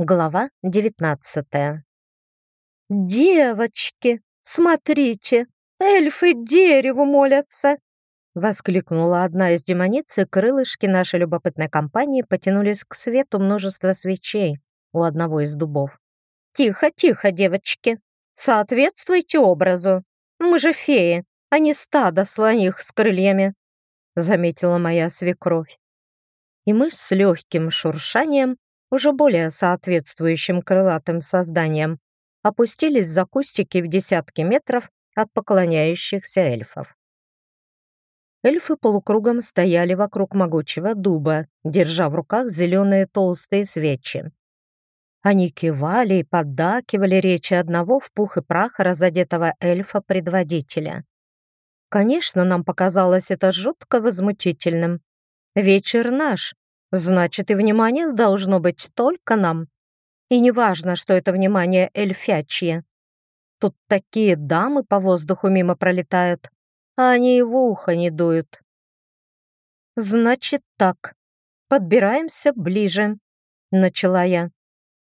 Глава девятнадцатая. «Девочки, смотрите, эльфы дереву молятся!» Воскликнула одна из демониц, и крылышки нашей любопытной компании потянулись к свету множества свечей у одного из дубов. «Тихо, тихо, девочки! Соответствуйте образу! Мы же феи, а не стадо слоних с крыльями!» заметила моя свекровь. И мы с легким шуршанием уже более соответствующим крылатым созданиям, опустились за кустики в десятки метров от поклоняющихся эльфов. Эльфы полукругом стояли вокруг могучего дуба, держа в руках зеленые толстые свечи. Они кивали и поддакивали речи одного в пух и прах разодетого эльфа-предводителя. Конечно, нам показалось это жутко возмутительным. Вечер наш, Значит, и внимание должно быть только нам. И неважно, что это внимание эльфячье. Тут такие дамы по воздуху мимо пролетают, а они и в ухо не дуют. Значит так, подбираемся ближе, начала я.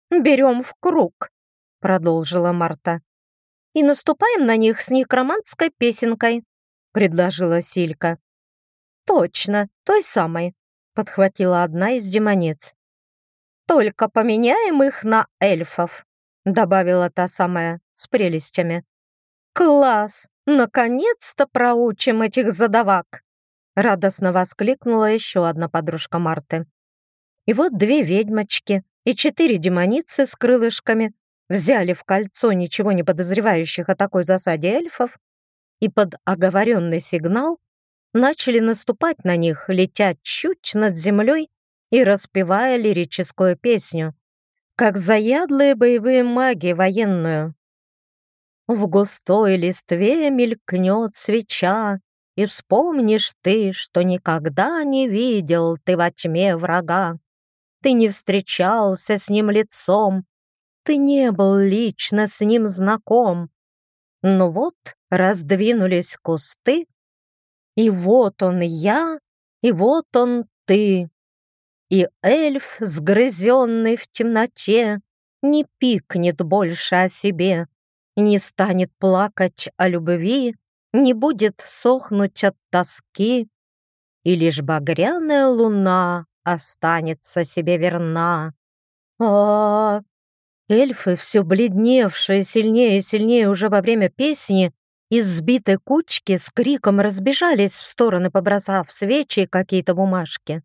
Берем в круг, продолжила Марта. И наступаем на них с некромантской песенкой, предложила Силька. Точно, той самой подхватила одна из демонец. «Только поменяем их на эльфов», добавила та самая с прелестями. «Класс! Наконец-то проучим этих задавак!» радостно воскликнула еще одна подружка Марты. И вот две ведьмочки и четыре демоницы с крылышками взяли в кольцо ничего не подозревающих о такой засаде эльфов и под оговоренный сигнал начали наступать на них, летя чуть над землей и распевая лирическую песню, как заядлые боевые маги военную. В густой листве мелькнет свеча, и вспомнишь ты, что никогда не видел ты во тьме врага. Ты не встречался с ним лицом, ты не был лично с ним знаком. Но вот раздвинулись кусты, и вот он я, и вот он ты. И эльф, сгрызенный в темноте, Не пикнет больше о себе, Не станет плакать о любви, Не будет сохнуть от тоски, И лишь багряная луна Останется себе верна. А, Эльфы, все бледневшие сильнее и сильнее уже во время песни, из сбитой кучки с криком разбежались в стороны, побросав свечи и какие-то бумажки.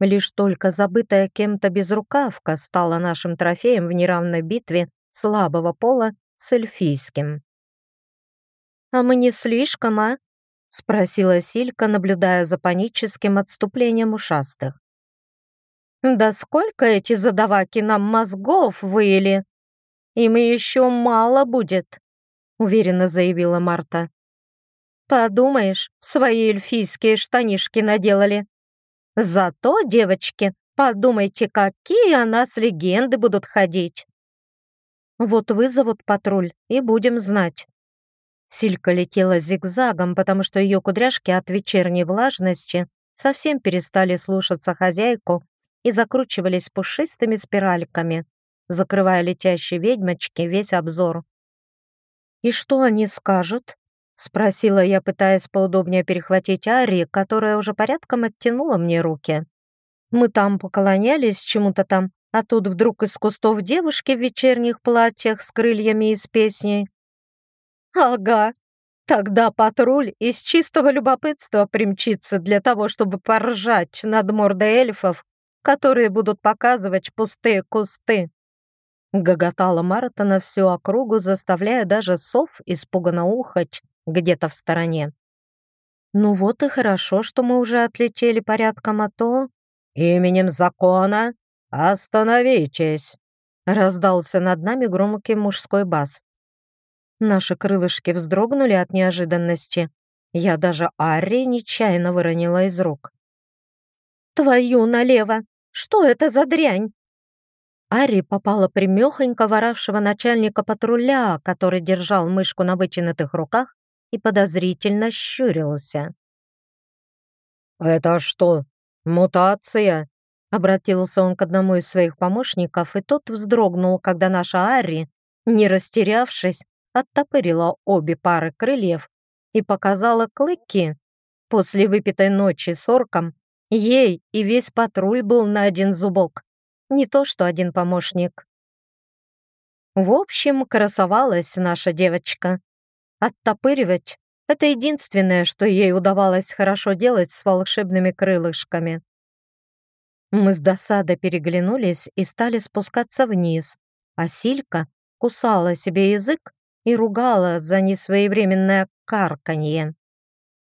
Лишь только забытая кем-то безрукавка стала нашим трофеем в неравной битве слабого пола с эльфийским. «А мы не слишком, а?» — спросила Силька, наблюдая за паническим отступлением ушастых. «Да сколько эти задаваки нам мозгов выели! Им еще мало будет!» Уверенно заявила Марта. Подумаешь, свои эльфийские штанишки наделали. Зато, девочки, подумайте, какие о нас легенды будут ходить. Вот вызовут патруль, и будем знать. Силька летела зигзагом, потому что ее кудряшки от вечерней влажности совсем перестали слушаться хозяйку и закручивались пушистыми спиральками, закрывая летящей ведьмочке весь обзор. «И что они скажут?» — спросила я, пытаясь поудобнее перехватить Ари, которая уже порядком оттянула мне руки. Мы там поклонялись чему-то там, а тут вдруг из кустов девушки в вечерних платьях с крыльями и с песней. «Ага, тогда патруль из чистого любопытства примчится для того, чтобы поржать над мордой эльфов, которые будут показывать пустые кусты. Гоготала Марта на всю округу, заставляя даже сов испуганно ухать где-то в стороне. «Ну вот и хорошо, что мы уже отлетели порядком, а то...» «Именем закона остановитесь!» раздался над нами громкий мужской бас. Наши крылышки вздрогнули от неожиданности. Я даже Арри нечаянно выронила из рук. «Твою налево! Что это за дрянь?» Ари попала примехонько воравшего начальника патруля, который держал мышку на вытянутых руках и подозрительно щурился. «Это что, мутация? Обратился он к одному из своих помощников, и тот вздрогнул, когда наша Арри, не растерявшись, оттопырила обе пары крыльев и показала клыки. После выпитой ночи с орком ей и весь патруль был на один зубок, не то что один помощник. В общем, красовалась наша девочка. Оттопыривать — это единственное, что ей удавалось хорошо делать с волшебными крылышками. Мы с досадой переглянулись и стали спускаться вниз, а Силька кусала себе язык и ругала за несвоевременное карканье.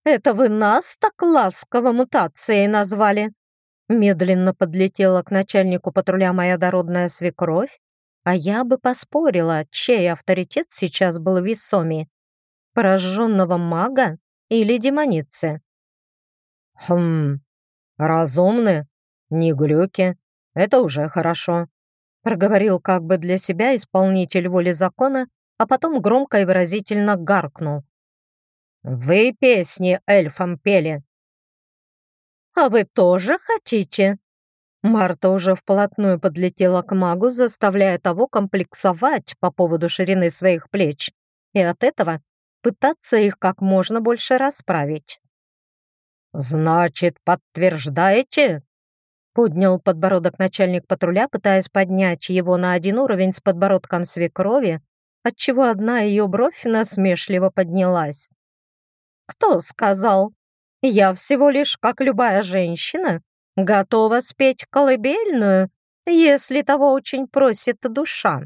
«Это вы нас так ласково мутацией назвали?» Медленно подлетела к начальнику патруля моя дородная свекровь, а я бы поспорила, чей авторитет сейчас был весомее — пораженного мага или демоницы. «Хм, разумны «Не глюки, это уже хорошо», — проговорил как бы для себя исполнитель воли закона, а потом громко и выразительно гаркнул. «Вы песни эльфам пели». «А вы тоже хотите?» Марта уже вплотную подлетела к магу, заставляя того комплексовать по поводу ширины своих плеч и от этого пытаться их как можно больше расправить. «Значит, подтверждаете?» Поднял подбородок начальник патруля, пытаясь поднять его на один уровень с подбородком свекрови, отчего одна ее бровь насмешливо поднялась. «Кто сказал? Я всего лишь, как любая женщина, готова спеть колыбельную, если того очень просит душа.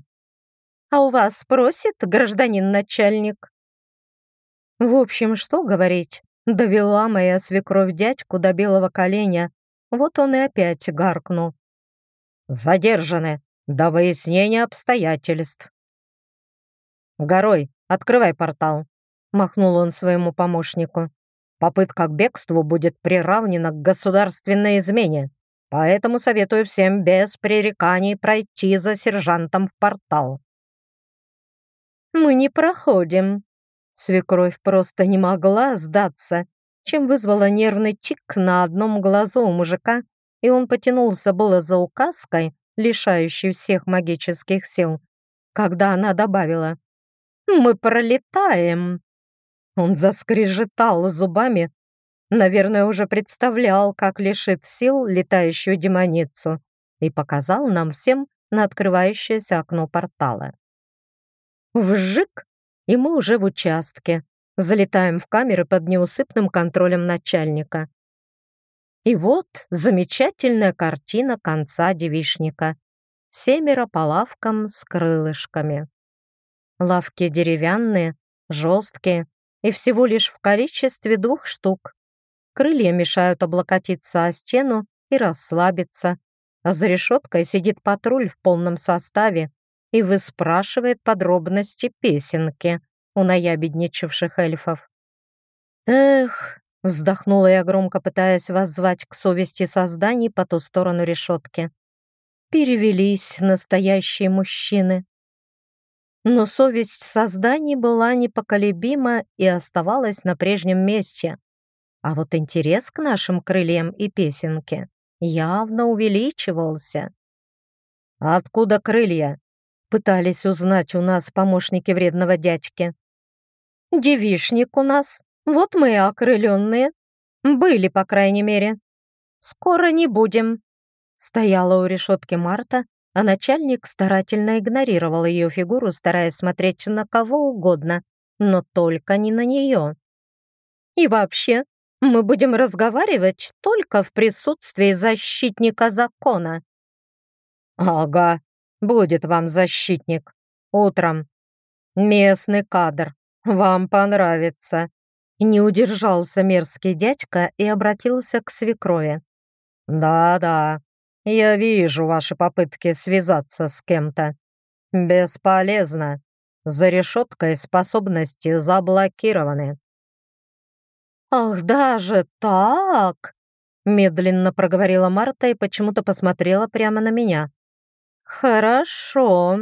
А у вас просит гражданин начальник?» В общем, что говорить, довела моя свекровь дядьку до белого коленя, вот он и опять гаркнул. «Задержаны до выяснения обстоятельств». «Горой, открывай портал», — махнул он своему помощнику. «Попытка к бегству будет приравнена к государственной измене, поэтому советую всем без пререканий пройти за сержантом в портал». «Мы не проходим». Свекровь просто не могла сдаться чем вызвала нервный тик на одном глазу у мужика, и он потянулся было за указкой, лишающей всех магических сил, когда она добавила «Мы пролетаем». Он заскрежетал зубами, наверное, уже представлял, как лишит сил летающую демоницу, и показал нам всем на открывающееся окно портала. Вжик, и мы уже в участке, Залетаем в камеры под неусыпным контролем начальника. И вот замечательная картина конца девишника. Семеро по лавкам с крылышками. Лавки деревянные, жесткие и всего лишь в количестве двух штук. Крылья мешают облокотиться о стену и расслабиться, а за решеткой сидит патруль в полном составе и выспрашивает подробности песенки у наябедничавших эльфов. «Эх!» — вздохнула я громко, пытаясь воззвать к совести созданий по ту сторону решетки. Перевелись настоящие мужчины. Но совесть созданий была непоколебима и оставалась на прежнем месте. А вот интерес к нашим крыльям и песенке явно увеличивался. «Откуда крылья?» — пытались узнать у нас помощники вредного дядьки. Девишник у нас. Вот мы и окрыленные. Были, по крайней мере. Скоро не будем. Стояла у решетки Марта, а начальник старательно игнорировал ее фигуру, стараясь смотреть на кого угодно, но только не на нее. И вообще, мы будем разговаривать только в присутствии защитника закона. Ага, будет вам защитник. Утром. Местный кадр. «Вам понравится». Не удержался мерзкий дядька и обратился к свекрови. «Да-да, я вижу ваши попытки связаться с кем-то. Бесполезно. За решеткой способности заблокированы». «Ах, даже так?» Медленно проговорила Марта и почему-то посмотрела прямо на меня. «Хорошо.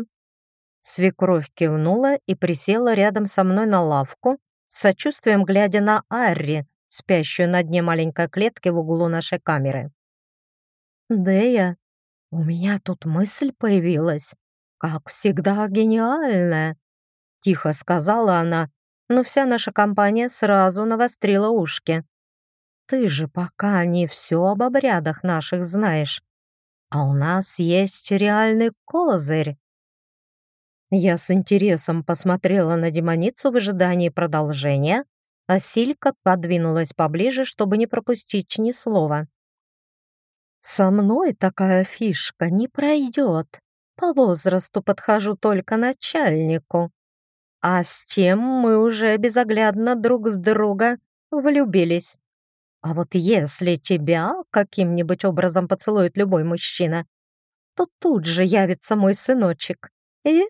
Свекровь кивнула и присела рядом со мной на лавку, с сочувствием глядя на Арри, спящую на дне маленькой клетки в углу нашей камеры. Дея, у меня тут мысль появилась, как всегда гениальная», — тихо сказала она, но вся наша компания сразу навострила ушки. «Ты же пока не все об обрядах наших знаешь, а у нас есть реальный козырь». Я с интересом посмотрела на демоницу в ожидании продолжения, а Силька подвинулась поближе, чтобы не пропустить ни слова. «Со мной такая фишка не пройдет. По возрасту подхожу только начальнику. А с тем мы уже безоглядно друг в друга влюбились. А вот если тебя каким-нибудь образом поцелует любой мужчина, то тут же явится мой сыночек. И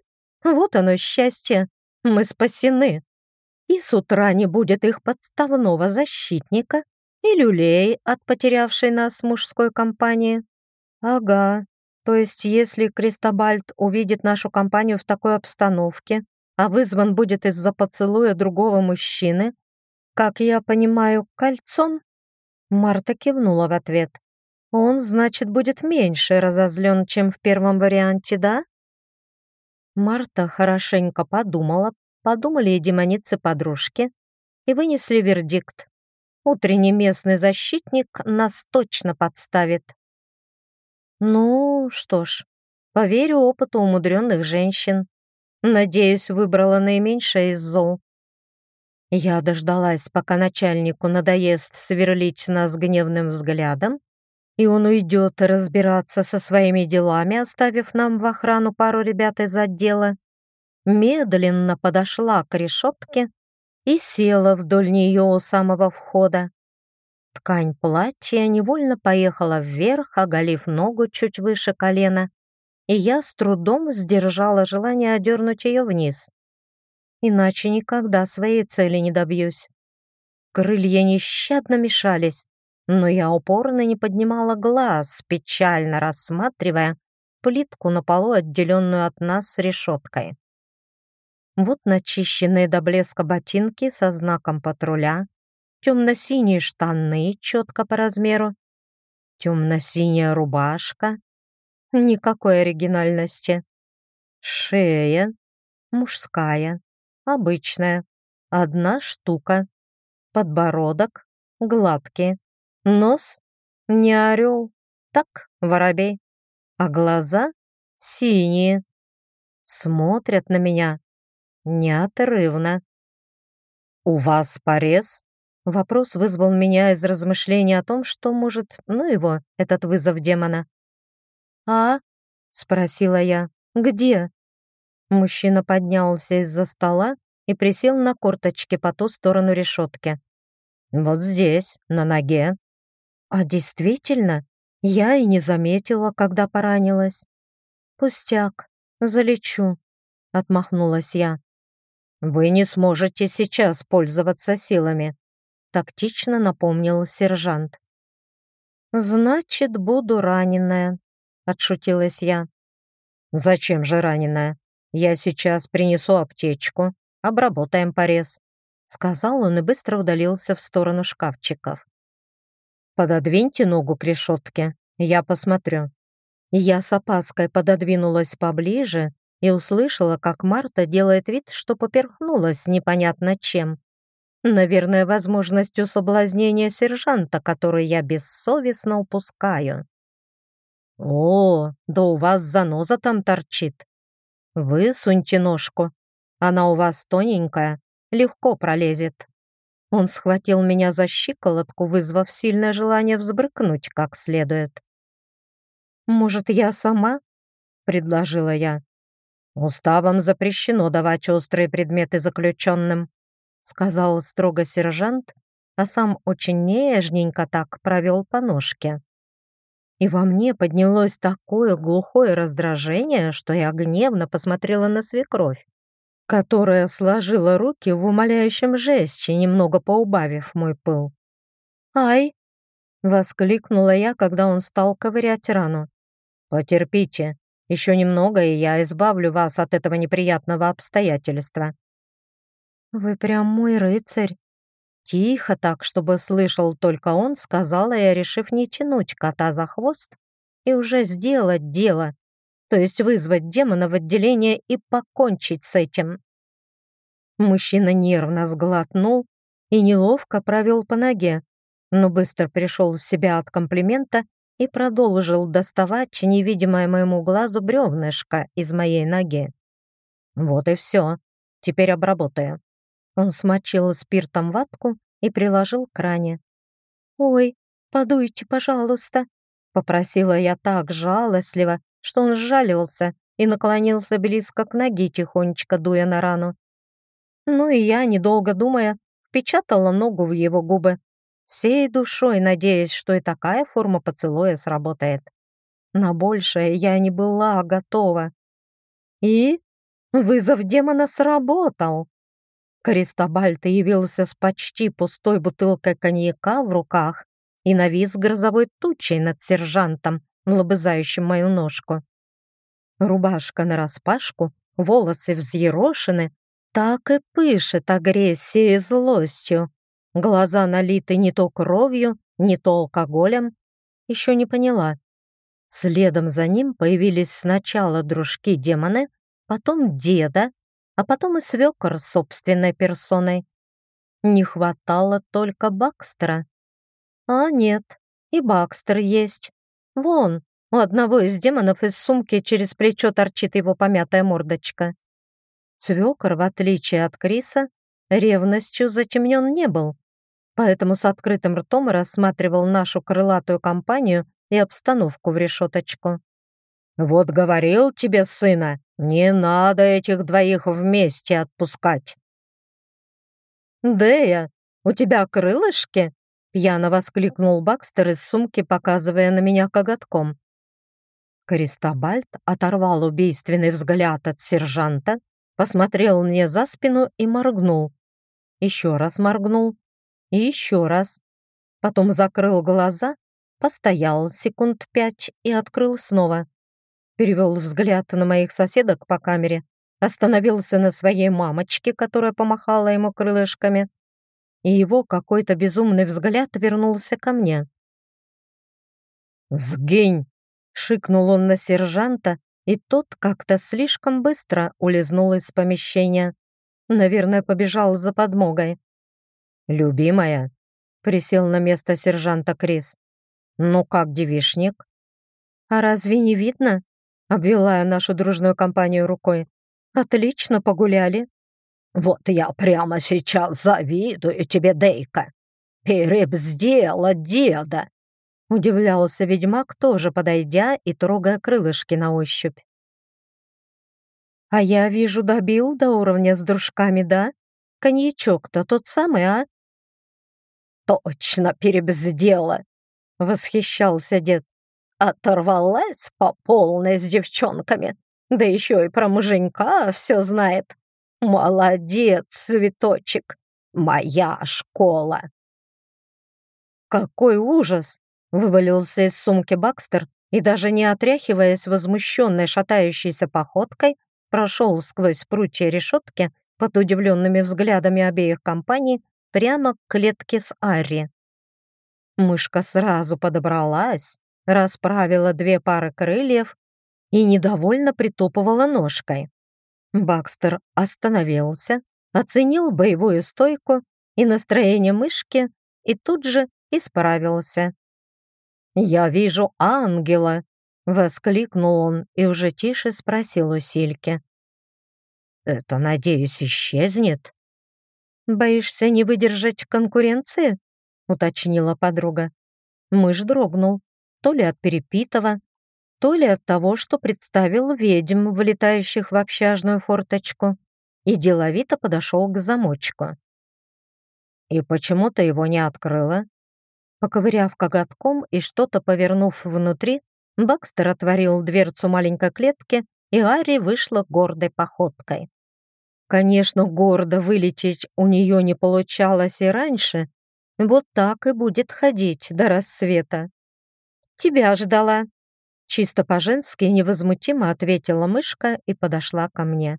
вот оно счастье, мы спасены. И с утра не будет их подставного защитника и люлей от потерявшей нас мужской компании. Ага, то есть если Кристобальд увидит нашу компанию в такой обстановке, а вызван будет из-за поцелуя другого мужчины, как я понимаю, кольцом? Марта кивнула в ответ. Он, значит, будет меньше разозлен, чем в первом варианте, да? Марта хорошенько подумала, подумали и демоницы-подружки, и вынесли вердикт. Утренний местный защитник нас точно подставит. Ну, что ж, поверю опыту умудренных женщин. Надеюсь, выбрала наименьшее из зол. Я дождалась, пока начальнику надоест сверлить нас гневным взглядом, и он уйдет разбираться со своими делами, оставив нам в охрану пару ребят из отдела. Медленно подошла к решетке и села вдоль нее у самого входа. Ткань платья невольно поехала вверх, оголив ногу чуть выше колена, и я с трудом сдержала желание одернуть ее вниз. Иначе никогда своей цели не добьюсь. Крылья нещадно мешались, но я упорно не поднимала глаз, печально рассматривая плитку на полу, отделенную от нас решеткой. Вот начищенные до блеска ботинки со знаком патруля, темно-синие штаны четко по размеру, темно-синяя рубашка, Никакой оригинальности. Шея. Мужская. Обычная. Одна штука. Подбородок. Гладкий. Нос. Не орел. Так, воробей. А глаза синие. Смотрят на меня неотрывно. «У вас порез?» Вопрос вызвал меня из размышления о том, что, может, ну его, этот вызов демона. «А?» — спросила я. «Где?» Мужчина поднялся из-за стола и присел на корточки по ту сторону решетки. «Вот здесь, на ноге». «А действительно? Я и не заметила, когда поранилась». «Пустяк, залечу», — отмахнулась я. «Вы не сможете сейчас пользоваться силами», — тактично напомнил сержант. «Значит, буду раненая», отшутилась я. «Зачем же раненая? Я сейчас принесу аптечку, обработаем порез», сказал он и быстро удалился в сторону шкафчиков. «Пододвиньте ногу к решетке, я посмотрю». Я с опаской пододвинулась поближе и услышала, как Марта делает вид, что поперхнулась непонятно чем. Наверное, возможностью соблазнения сержанта, который я бессовестно упускаю. «О, да у вас заноза там торчит. Высуньте ножку. Она у вас тоненькая, легко пролезет». Он схватил меня за щиколотку, вызвав сильное желание взбрыкнуть как следует. «Может, я сама?» — предложила я. «Уставом запрещено давать острые предметы заключенным», — сказал строго сержант, а сам очень нежненько так провел по ножке и во мне поднялось такое глухое раздражение, что я гневно посмотрела на свекровь, которая сложила руки в умоляющем жесте, немного поубавив мой пыл. «Ай!» — воскликнула я, когда он стал ковырять рану. «Потерпите, еще немного, и я избавлю вас от этого неприятного обстоятельства». «Вы прям мой рыцарь», Тихо так, чтобы слышал только он, сказала я, решив не тянуть кота за хвост и уже сделать дело, то есть вызвать демона в отделение и покончить с этим. Мужчина нервно сглотнул и неловко провел по ноге, но быстро пришел в себя от комплимента и продолжил доставать невидимое моему глазу бревнышко из моей ноги. Вот и все. Теперь обработаю. Он смочил спиртом ватку и приложил к ране. «Ой, подуйте, пожалуйста», — попросила я так жалостливо, что он сжалился и наклонился близко к ноге, тихонечко дуя на рану. Ну и я, недолго думая, впечатала ногу в его губы, всей душой надеясь, что и такая форма поцелуя сработает. На большее я не была готова. И вызов демона сработал. Кристобальт явился с почти пустой бутылкой коньяка в руках и навис грозовой тучей над сержантом, лобызающим мою ножку. Рубашка нараспашку, волосы взъерошены, так и пышет агрессией и злостью. Глаза налиты не то кровью, не то алкоголем. Еще не поняла. Следом за ним появились сначала дружки-демоны, потом деда, а потом и свекор собственной персоной. Не хватало только Бакстера. А нет, и Бакстер есть. Вон, у одного из демонов из сумки через плечо торчит его помятая мордочка. Свекор, в отличие от Криса, ревностью затемнен не был, поэтому с открытым ртом рассматривал нашу крылатую компанию и обстановку в решеточку. «Вот говорил тебе, сына, не надо этих двоих вместе отпускать!» «Дея, у тебя крылышки?» Пьяно воскликнул Бакстер из сумки, показывая на меня коготком. Користобальд оторвал убийственный взгляд от сержанта посмотрел мне за спину и моргнул. Еще раз моргнул. И еще раз. Потом закрыл глаза, постоял секунд пять и открыл снова. Перевел взгляд на моих соседок по камере, остановился на своей мамочке, которая помахала ему крылышками, и его какой-то безумный взгляд вернулся ко мне. «Сгинь!» — шикнул он на сержанта, и тот как-то слишком быстро улизнул из помещения. Наверное, побежал за подмогой. «Любимая», — присел на место сержанта Крис. «Ну как, девишник?» «А разве не видно?» — обвела я нашу дружную компанию рукой. «Отлично погуляли». «Вот я прямо сейчас завидую тебе, Дейка. Перебздела деда!» Удивлялся ведьмак, тоже подойдя и трогая крылышки на ощупь. «А я вижу, добил до уровня с дружками, да? Коньячок-то тот самый, а?» «Точно перебздела!» — восхищался дед. «Оторвалась по полной с девчонками, да еще и про муженька все знает. Молодец, цветочек, моя школа!» «Какой ужас!» Вывалился из сумки Бакстер и, даже не отряхиваясь возмущенной шатающейся походкой, прошел сквозь прутья решетки под удивленными взглядами обеих компаний прямо к клетке с Арри. Мышка сразу подобралась, расправила две пары крыльев и недовольно притопывала ножкой. Бакстер остановился, оценил боевую стойку и настроение мышки и тут же исправился. «Я вижу ангела!» — воскликнул он и уже тише спросил у Сильки. «Это, надеюсь, исчезнет?» «Боишься не выдержать конкуренции?» — уточнила подруга. Мышь дрогнул, то ли от перепитого, то ли от того, что представил ведьм, влетающих в общажную форточку, и деловито подошел к замочку. «И почему ты его не открыла?» Поковыряв коготком и что-то повернув внутри, Бакстер отворил дверцу маленькой клетки, и Ари вышла гордой походкой. Конечно, гордо вылететь у нее не получалось и раньше. Вот так и будет ходить до рассвета. «Тебя ждала», — чисто по-женски невозмутимо ответила мышка и подошла ко мне.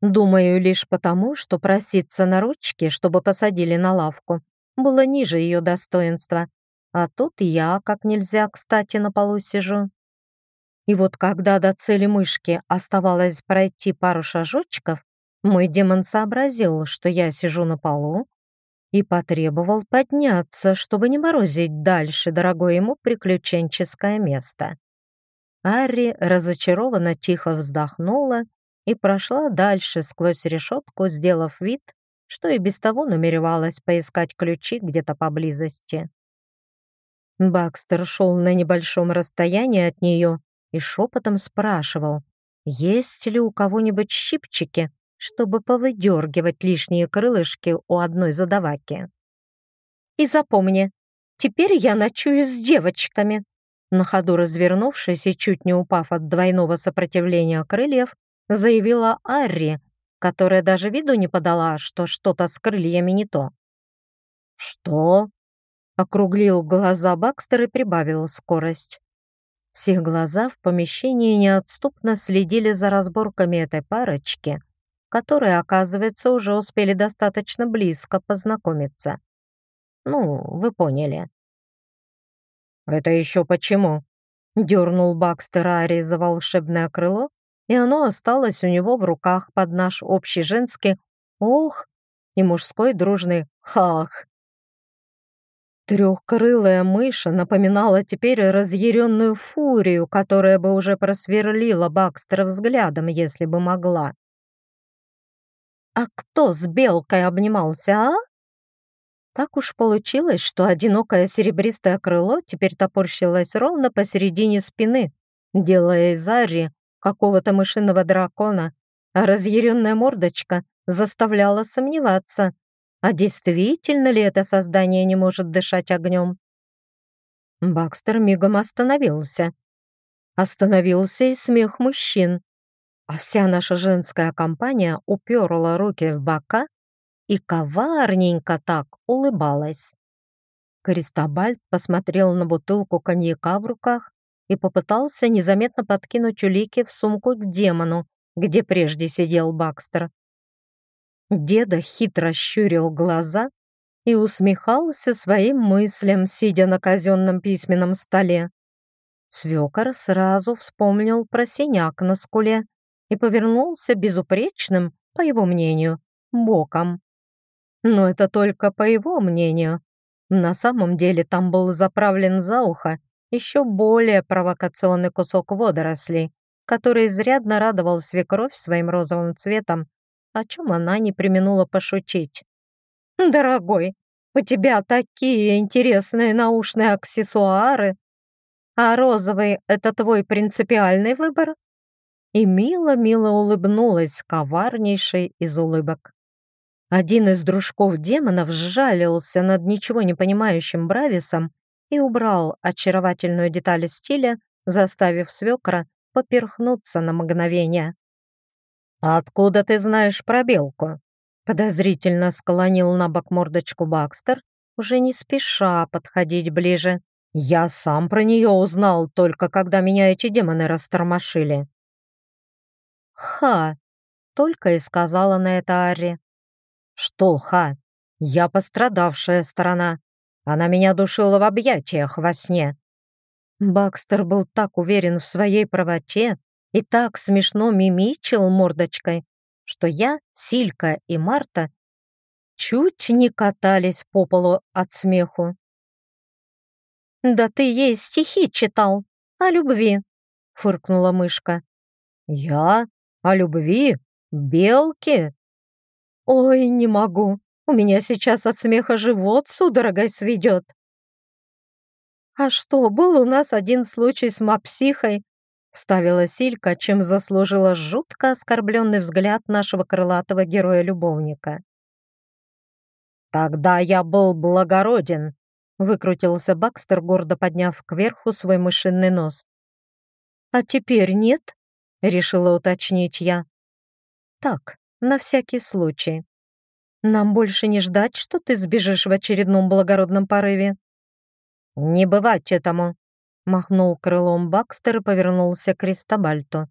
Думаю, лишь потому, что проситься на ручки, чтобы посадили на лавку, было ниже ее достоинства. А тут я как нельзя кстати на полу сижу. И вот когда до цели мышки оставалось пройти пару шажочков, мой демон сообразил, что я сижу на полу, и потребовал подняться, чтобы не морозить дальше дорогое ему приключенческое место. Арри разочарованно тихо вздохнула и прошла дальше сквозь решетку, сделав вид, что и без того намеревалась поискать ключи где-то поблизости. Бакстер шел на небольшом расстоянии от нее и шепотом спрашивал, есть ли у кого-нибудь щипчики, чтобы повыдергивать лишние крылышки у одной задаваки. «И запомни, теперь я ночую с девочками», на ходу развернувшись и чуть не упав от двойного сопротивления крыльев, заявила Арри, которая даже виду не подала, что что-то с крыльями не то. «Что?» — округлил глаза Бакстер и прибавил скорость. Все глаза в помещении неотступно следили за разборками этой парочки, которые, оказывается, уже успели достаточно близко познакомиться. Ну, вы поняли. «Это еще почему?» — дернул Бакстер Ари за волшебное крыло, и оно осталось у него в руках под наш общий женский «ох» и мужской дружный «хах». Трехкрылая мыша напоминала теперь разъяренную фурию, которая бы уже просверлила Бакстера взглядом, если бы могла. «А кто с белкой обнимался, а?» Так уж получилось, что одинокое серебристое крыло теперь топорщилось ровно посередине спины, делая из Ари какого-то мышиного дракона, а разъяренная мордочка заставляла сомневаться, а действительно ли это создание не может дышать огнем. Бакстер мигом остановился. Остановился и смех мужчин, а вся наша женская компания уперла руки в бока и коварненько так улыбалась. Кристобальд посмотрел на бутылку коньяка в руках и попытался незаметно подкинуть улики в сумку к демону, где прежде сидел Бакстер. Деда хитро щурил глаза и усмехался своим мыслям, сидя на казенном письменном столе. Свекор сразу вспомнил про синяк на скуле и повернулся безупречным, по его мнению, боком. Но это только по его мнению. На самом деле там был заправлен за ухо еще более провокационный кусок водорослей, который изрядно радовал свекровь своим розовым цветом, о чем она не применула пошутить. «Дорогой, у тебя такие интересные наушные аксессуары, а розовый — это твой принципиальный выбор?» И мило-мило улыбнулась коварнейшей из улыбок. Один из дружков демонов сжалился над ничего не понимающим Брависом и убрал очаровательную деталь стиля, заставив свекра поперхнуться на мгновение. «Откуда ты знаешь про белку?» Подозрительно склонил на бок мордочку Бакстер, уже не спеша подходить ближе. «Я сам про нее узнал, только когда меня эти демоны растормошили». «Ха!» — только и сказала на это Арри. «Что, Ха? Я пострадавшая сторона. Она меня душила в объятиях во сне». Бакстер был так уверен в своей правоте и так смешно мимичил мордочкой, что я, Силька и Марта чуть не катались по полу от смеху. «Да ты ей стихи читал о любви», — фыркнула мышка. «Я? О любви? Белки?» «Ой, не могу. У меня сейчас от смеха живот судорогой сведет». «А что, был у нас один случай с мапсихой?» Ставила Силька, чем заслужила жутко оскорбленный взгляд нашего крылатого героя-любовника. «Тогда я был благороден», — выкрутился Бакстер, гордо подняв кверху свой мышиный нос. «А теперь нет?» — решила уточнить я. «Так, на всякий случай. Нам больше не ждать, что ты сбежишь в очередном благородном порыве. Не бывать этому, махнул крылом Бакстер и повернулся к Кристобальту.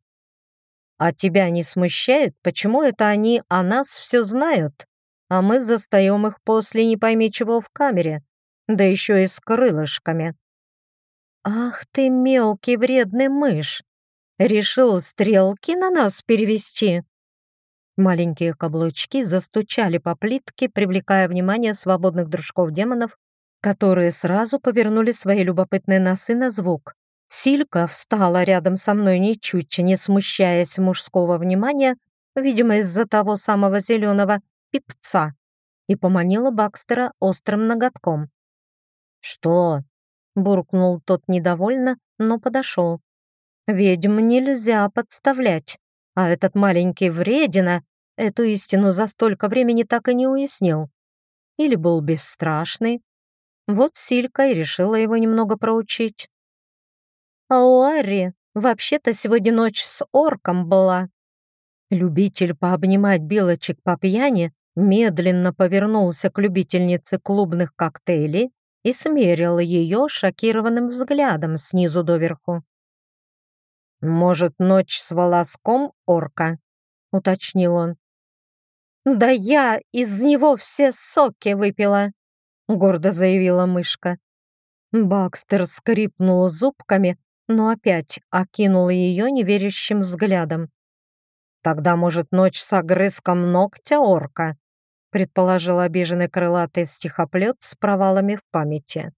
А тебя не смущает, почему это они о нас все знают, а мы застаем их после не пойми чего в камере, да еще и с крылышками? Ах ты мелкий вредный мышь, решил стрелки на нас перевести. Маленькие каблучки застучали по плитке, привлекая внимание свободных дружков демонов, которые сразу повернули свои любопытные носы на звук. Силька встала рядом со мной, ничуть не смущаясь мужского внимания, видимо, из-за того самого зеленого пипца, и поманила Бакстера острым ноготком. «Что?» — буркнул тот недовольно, но подошел. «Ведьм нельзя подставлять, а этот маленький вредина эту истину за столько времени так и не уяснил. Или был бесстрашный. Вот Силька и решила его немного проучить. А у Ари вообще-то сегодня ночь с орком была. Любитель пообнимать белочек по пьяни медленно повернулся к любительнице клубных коктейлей и смерил ее шокированным взглядом снизу доверху. «Может, ночь с волоском орка?» — уточнил он. «Да я из него все соки выпила!» — гордо заявила мышка. Бакстер скрипнул зубками, но опять окинул ее неверящим взглядом. «Тогда, может, ночь с огрызком ногтя орка?» предположил обиженный крылатый стихоплет с провалами в памяти.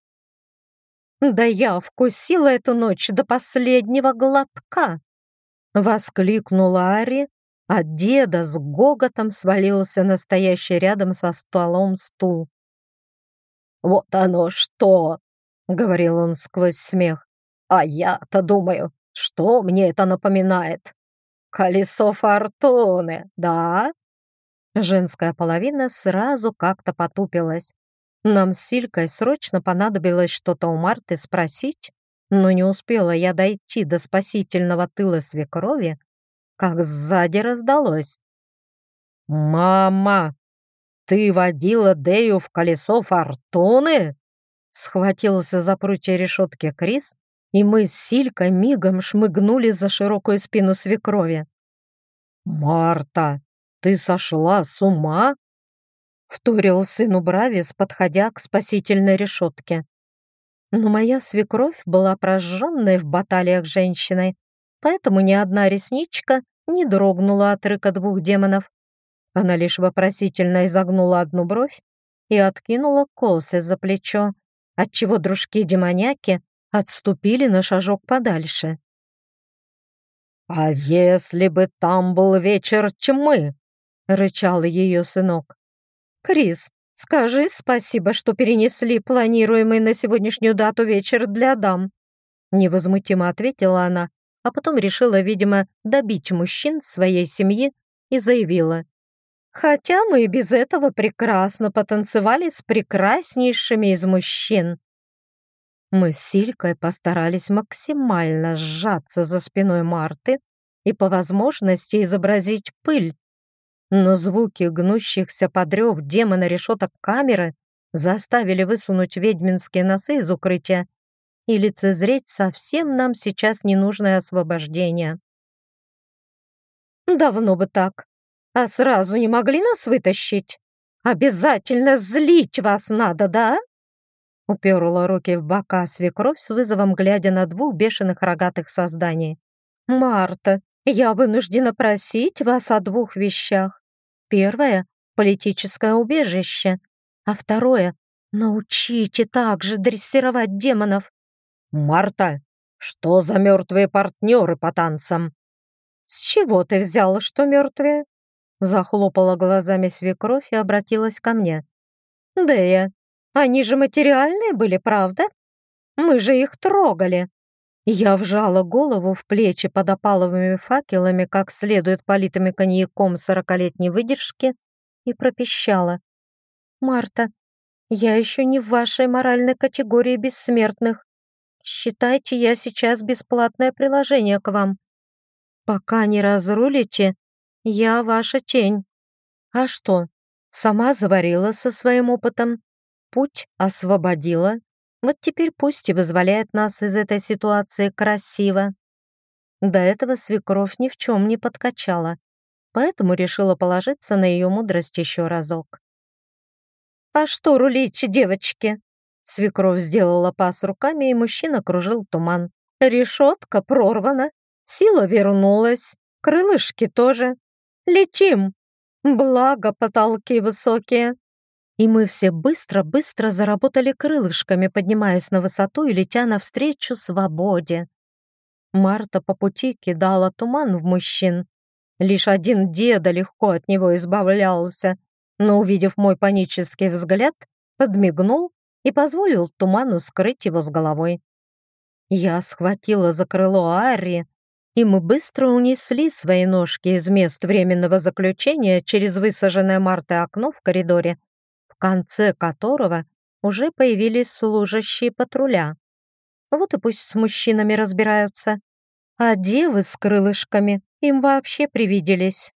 «Да я вкусила эту ночь до последнего глотка!» Воскликнула Ари, а деда с гоготом свалился настоящий рядом со столом стул. «Вот оно что!» — говорил он сквозь смех. «А я-то думаю, что мне это напоминает? Колесо фортуны, да?» Женская половина сразу как-то потупилась. Нам с Силькой срочно понадобилось что-то у Марты спросить, но не успела я дойти до спасительного тыла свекрови, как сзади раздалось. «Мама, ты водила Дею в колесо фортуны?» Схватился за прутья решетки Крис, и мы с Силькой мигом шмыгнули за широкую спину свекрови. «Марта, ты сошла с ума?» Вторил сыну Бравис, подходя к спасительной решетке. Но моя свекровь была прожженной в баталиях женщиной, поэтому ни одна ресничка не дрогнула от рыка двух демонов. Она лишь вопросительно изогнула одну бровь и откинула косы за плечо, отчего дружки-демоняки отступили на шажок подальше. «А если бы там был вечер тьмы?» — рычал ее сынок. «Крис, скажи спасибо, что перенесли планируемый на сегодняшнюю дату вечер для дам», невозмутимо ответила она, а потом решила, видимо, добить мужчин своей семьи и заявила. «Хотя мы и без этого прекрасно потанцевали с прекраснейшими из мужчин». Мы с Силькой постарались максимально сжаться за спиной Марты и по возможности изобразить пыль, но звуки гнущихся подрев демона решеток камеры заставили высунуть ведьминские носы из укрытия и лицезреть совсем нам сейчас ненужное освобождение. «Давно бы так. А сразу не могли нас вытащить? Обязательно злить вас надо, да?» Уперла руки в бока свекровь с вызовом, глядя на двух бешеных рогатых созданий. «Марта, я вынуждена просить вас о двух вещах. Первое — политическое убежище, а второе — научите также дрессировать демонов. «Марта, что за мертвые партнеры по танцам?» «С чего ты взяла, что мертвые?» Захлопала глазами свекровь и обратилась ко мне. «Дея, они же материальные были, правда? Мы же их трогали». Я вжала голову в плечи под опаловыми факелами, как следует политыми коньяком сорокалетней выдержки, и пропищала. «Марта, я еще не в вашей моральной категории бессмертных. Считайте, я сейчас бесплатное приложение к вам. Пока не разрулите, я ваша тень. А что, сама заварила со своим опытом, путь освободила, вот теперь пусть и вызволяет нас из этой ситуации красиво. До этого свекровь ни в чем не подкачала, поэтому решила положиться на ее мудрость еще разок. «А что рулить, девочки?» Свекровь сделала пас руками, и мужчина кружил туман. «Решетка прорвана. Сила вернулась, крылышки тоже. Летим. Благо потолки высокие. И мы все быстро-быстро заработали крылышками, поднимаясь на высоту и летя навстречу свободе. Марта по пути кидала туман в мужчин. Лишь один деда легко от него избавлялся, но, увидев мой панический взгляд, подмигнул и позволил туману скрыть его с головой. Я схватила за крыло Ари, и мы быстро унесли свои ножки из мест временного заключения через высаженное Мартой окно в коридоре, конце которого уже появились служащие патруля. Вот и пусть с мужчинами разбираются. А девы с крылышками им вообще привиделись.